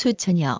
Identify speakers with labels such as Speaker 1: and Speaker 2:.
Speaker 1: 수천여.